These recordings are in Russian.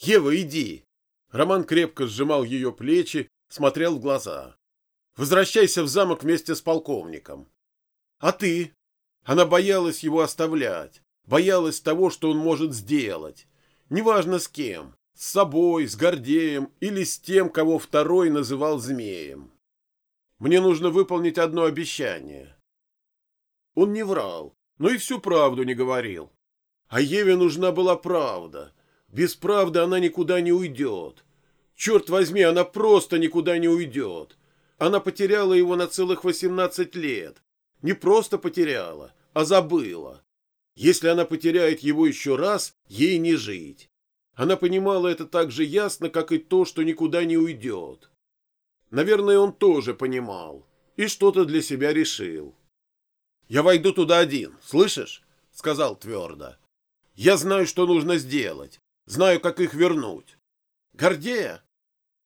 Ева, иди. Роман крепко сжимал ее плечи, смотрел в глаза. Возвращайся в замок вместе с полковником. А ты? Она боялась его оставлять, боялась того, что он может сделать. Неважно с кем, с собой, с Гордеем или с тем, кого второй называл змеем. Мне нужно выполнить одно обещание. Он не врал, но и всю правду не говорил. А Еве нужна была правда. Без правды она никуда не уйдет. Черт возьми, она просто никуда не уйдет. Она потеряла его на целых 18 лет. Не просто потеряла, а забыла. Если она потеряет его еще раз, ей не жить. Она понимала это так же ясно, как и то, что никуда не уйдет. Наверное, он тоже понимал и что-то для себя решил. «Я войду туда один, слышишь?» — сказал твердо. «Я знаю, что нужно сделать, знаю, как их вернуть. Гордея?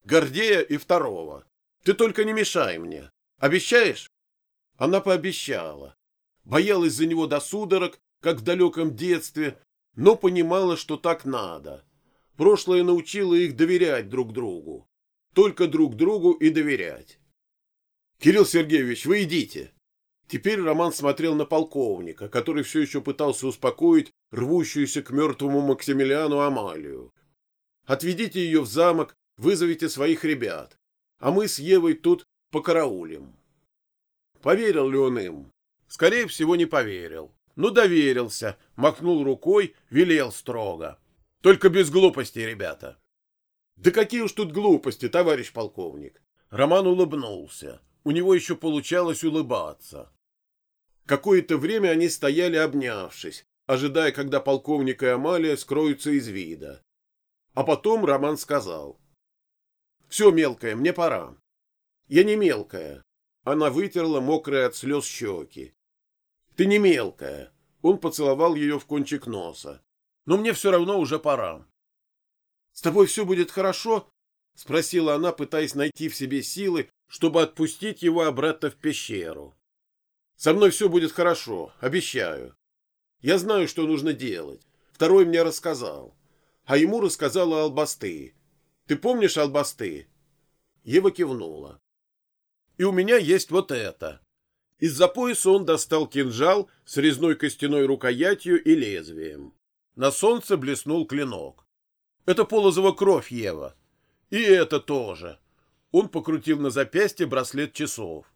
Гордея и второго. Ты только не мешай мне. Обещаешь? Она пообещала. Боялась за него до судорог, как в далеком детстве, но понимала, что так надо. Прошлое научило их доверять друг другу. Только друг другу и доверять. «Кирилл Сергеевич, вы идите!» Теперь Роман смотрел на полковника, который все еще пытался успокоить рвущуюся к мертвому Максимилиану Амалию. «Отведите ее в замок, вызовите своих ребят а мы с Евой тут покараулим. Поверил ли он им? Скорее всего, не поверил. Но доверился, махнул рукой, велел строго. Только без глупостей, ребята. Да какие уж тут глупости, товарищ полковник. Роман улыбнулся. У него еще получалось улыбаться. Какое-то время они стояли обнявшись, ожидая, когда полковник и Амалия скроются из вида. А потом Роман сказал. Все, мелкая, мне пора. Я не мелкая. Она вытерла мокрые от слез щеки. Ты не мелкая. Он поцеловал ее в кончик носа. Но мне все равно уже пора. С тобой все будет хорошо? Спросила она, пытаясь найти в себе силы, чтобы отпустить его обратно в пещеру. Со мной все будет хорошо, обещаю. Я знаю, что нужно делать. Второй мне рассказал. А ему рассказала Албасты. Ты помнишь албасты? Ева кивнула. И у меня есть вот это. Из-за пояса он достал кинжал с резной костяной рукоятью и лезвием. На солнце блеснул клинок. Это полозова кровь, Ева. И это тоже. Он покрутил на запястье браслет часов.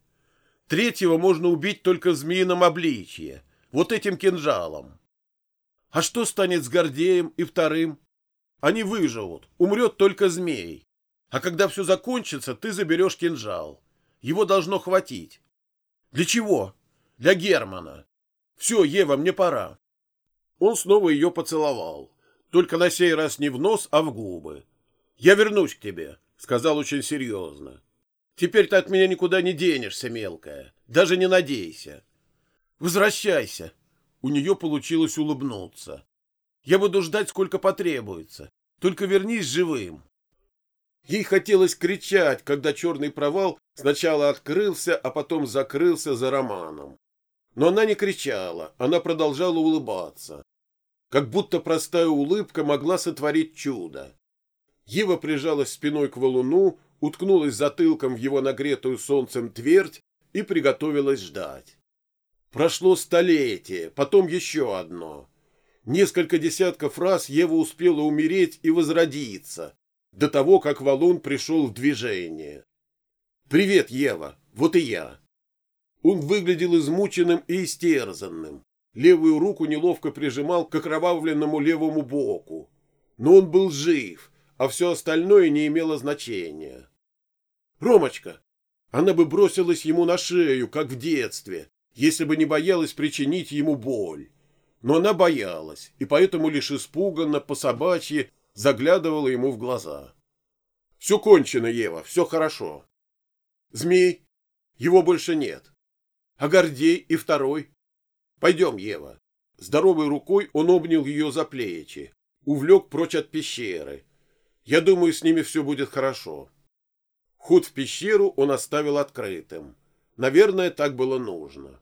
Третьего можно убить только в змеином обличье, вот этим кинжалом. А что станет с Гордеем и вторым? Они выживут, умрет только змей. А когда все закончится, ты заберешь кинжал. Его должно хватить. Для чего? Для Германа. Все, Ева, мне пора. Он снова ее поцеловал. Только на сей раз не в нос, а в губы. Я вернусь к тебе, сказал очень серьезно. Теперь ты от меня никуда не денешься, мелкая. Даже не надейся. Возвращайся. У нее получилось улыбнуться. Я буду ждать, сколько потребуется. Только вернись живым. Ей хотелось кричать, когда черный провал сначала открылся, а потом закрылся за Романом. Но она не кричала, она продолжала улыбаться. Как будто простая улыбка могла сотворить чудо. Ева прижалась спиной к валуну, уткнулась затылком в его нагретую солнцем твердь и приготовилась ждать. Прошло столетие, потом еще одно. Несколько десятков раз Ева успела умереть и возродиться, до того, как валун пришел в движение. «Привет, Ева, вот и я». Он выглядел измученным и истерзанным. Левую руку неловко прижимал к окровавленному левому боку. Но он был жив, а все остальное не имело значения. «Ромочка!» Она бы бросилась ему на шею, как в детстве, если бы не боялась причинить ему боль но она боялась, и поэтому лишь испуганно, по собачьи, заглядывала ему в глаза. «Все кончено, Ева, все хорошо. Змей? Его больше нет. А Гордей и второй? Пойдем, Ева». Здоровой рукой он обнял ее за плечи, увлек прочь от пещеры. «Я думаю, с ними все будет хорошо». Ход в пещеру он оставил открытым. Наверное, так было нужно.